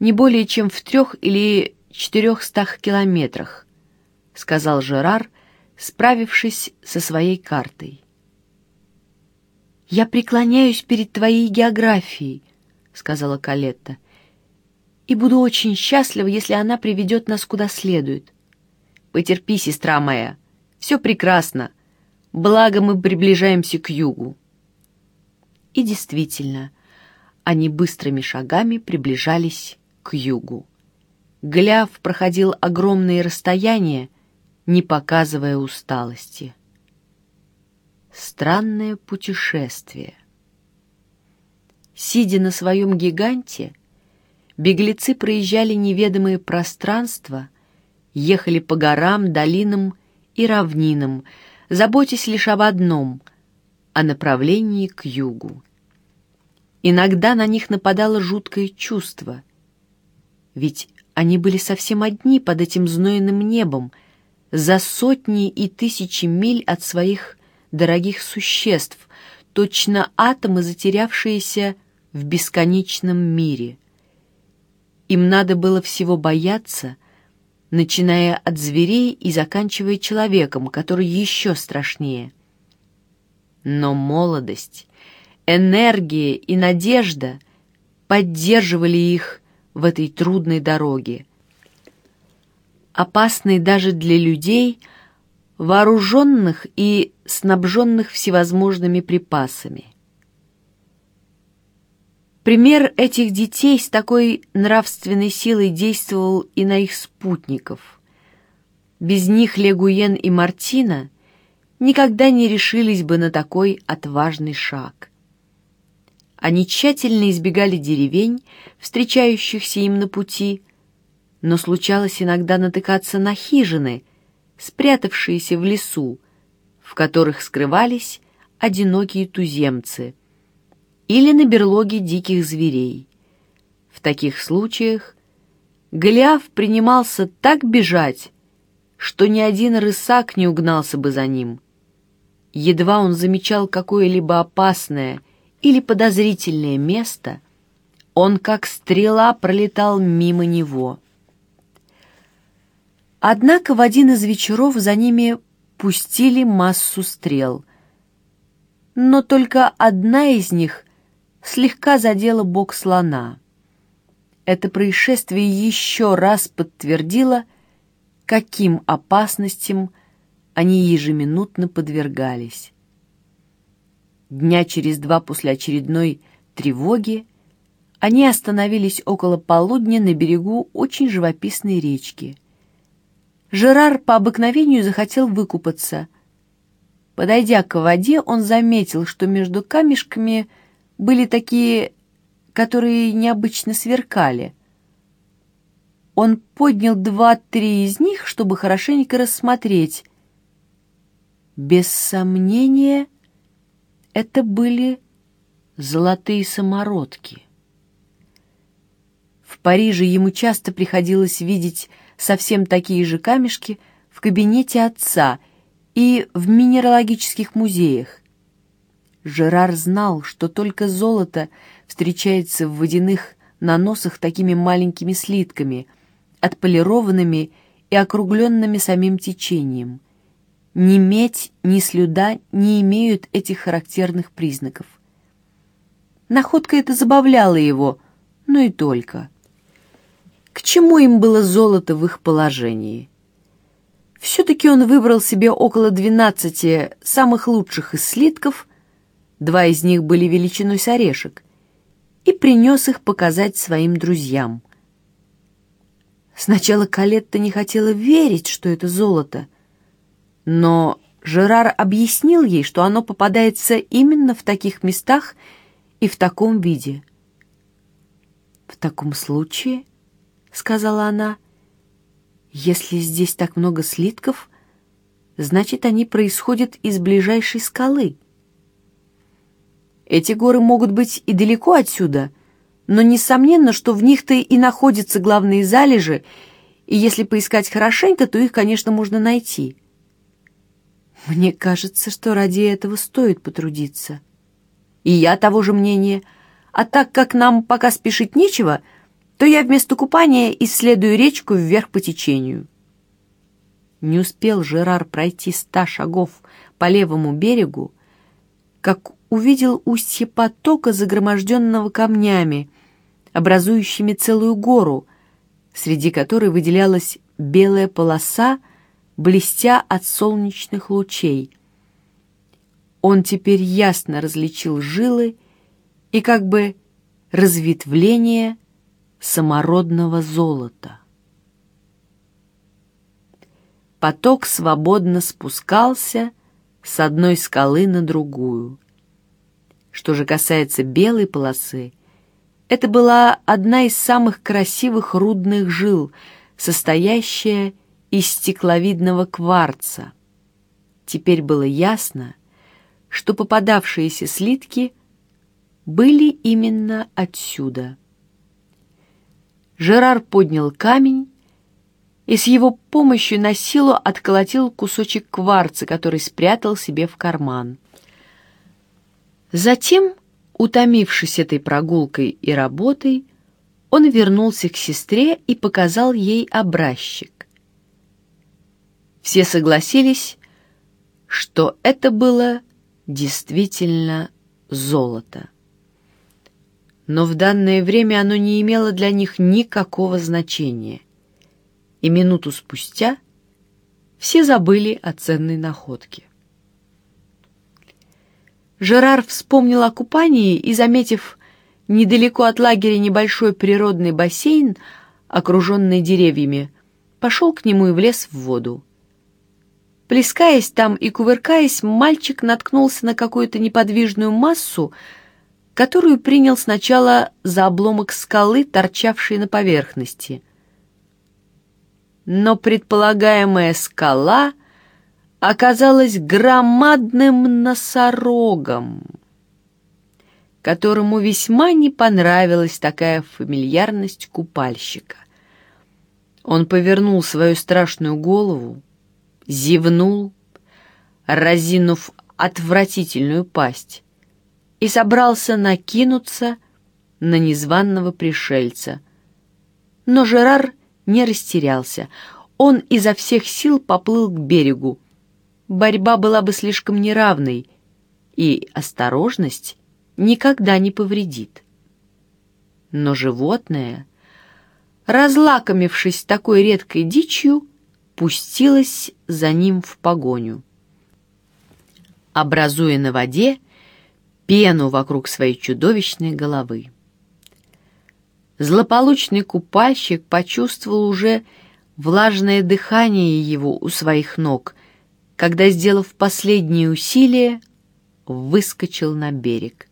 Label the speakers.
Speaker 1: не более чем в трех или четырехстах километрах, сказал Жерар, справившись со своей картой. «Я преклоняюсь перед твоей географией», — сказала Калетта, «и буду очень счастлива, если она приведет нас куда следует». «Потерпи, сестра моя, все прекрасно, благо мы приближаемся к югу». И действительно, они быстрыми шагами приближались к югу. Гляв проходил огромные расстояния, не показывая усталости. Странное путешествие. Сидя на своем гиганте, беглецы проезжали неведомые пространства, ехали по горам, долинам и равнинам, заботясь лишь об одном — о направлении к югу. Иногда на них нападало жуткое чувство, ведь они были совсем одни под этим знойным небом, за сотни и тысячи миль от своих дорогих существ, точно атомы, затерявшиеся в бесконечном мире. Им надо было всего бояться, начиная от зверей и заканчивая человеком, который еще страшнее. Но молодость, энергия и надежда поддерживали их в этой трудной дороге. Опасной даже для людей — вооруженных и снабженных всевозможными припасами. Пример этих детей с такой нравственной силой действовал и на их спутников. Без них Легуен и Мартина никогда не решились бы на такой отважный шаг. Они тщательно избегали деревень, встречающихся им на пути, но случалось иногда натыкаться на хижины, спрятавшиеся в лесу, в которых скрывались одинокие туземцы, или на берлоге диких зверей. В таких случаях Голиаф принимался так бежать, что ни один рысак не угнался бы за ним. Едва он замечал какое-либо опасное или подозрительное место, он как стрела пролетал мимо него — Однако в один из вечеров за ними пустили массу стрел. Но только одна из них слегка задела бок слона. Это происшествие еще раз подтвердило, каким опасностям они ежеминутно подвергались. Дня через два после очередной тревоги они остановились около полудня на берегу очень живописной речки — Жерар по обыкновению захотел выкупаться. Подойдя к воде, он заметил, что между камешками были такие, которые необычно сверкали. Он поднял два-три из них, чтобы хорошенько рассмотреть. Без сомнения, это были золотые самородки. В Париже ему часто приходилось видеть совсем такие же камешки в кабинете отца и в минералогических музеях. Жерар знал, что только золото встречается в водяных наносах такими маленькими слитками, отполированными и округленными самим течением. Ни медь, ни слюда не имеют этих характерных признаков. Находка эта забавляла его, но и только — к чему им было золото в их положении? Все-таки он выбрал себе около двенадцати самых лучших из слитков, два из них были величиной с орешек, и принес их показать своим друзьям. Сначала Калетта не хотела верить, что это золото, но Жерар объяснил ей, что оно попадается именно в таких местах и в таком виде. В таком случае — сказала она. «Если здесь так много слитков, значит, они происходят из ближайшей скалы. Эти горы могут быть и далеко отсюда, но несомненно, что в них-то и находятся главные залежи, и если поискать хорошенько, то их, конечно, можно найти. Мне кажется, что ради этого стоит потрудиться. И я того же мнения. А так как нам пока спешить нечего — то я вместо купания исследую речку вверх по течению. Не успел Жерар пройти ста шагов по левому берегу, как увидел устье потока, загроможденного камнями, образующими целую гору, среди которой выделялась белая полоса, блестя от солнечных лучей. Он теперь ясно различил жилы и как бы разветвление самородного золота. Поток свободно спускался с одной скалы на другую. Что же касается белой полосы, это была одна из самых красивых рудных жил, состоящая из стекловидного кварца. Теперь было ясно, что попадавшиеся слитки были именно отсюда. Жерар поднял камень и с его помощью на силу отколотил кусочек кварца, который спрятал себе в карман. Затем, утомившись этой прогулкой и работой, он вернулся к сестре и показал ей образчик. Все согласились, что это было действительно золото. Но в данное время оно не имело для них никакого значения. И минуту спустя все забыли о ценной находке. Жерар вспомнил о купании и, заметив недалеко от лагеря небольшой природный бассейн, окруженный деревьями, пошел к нему и влез в воду. Плескаясь там и кувыркаясь, мальчик наткнулся на какую-то неподвижную массу, которую принял сначала за обломок скалы, торчавшей на поверхности. Но предполагаемая скала оказалась громадным носорогом, которому весьма не понравилась такая фамильярность купальщика. Он повернул свою страшную голову, зевнул, разинув отвратительную пасть, и собрался накинуться на незваного пришельца. Но Жерар не растерялся. Он изо всех сил поплыл к берегу. Борьба была бы слишком неравной, и осторожность никогда не повредит. Но животное, разлакомившись такой редкой дичью, пустилась за ним в погоню. Образуя на воде пену вокруг своей чудовищной головы. Злополучный купальщик почувствовал уже влажное дыхание его у своих ног, когда, сделав последние усилия, выскочил на берег.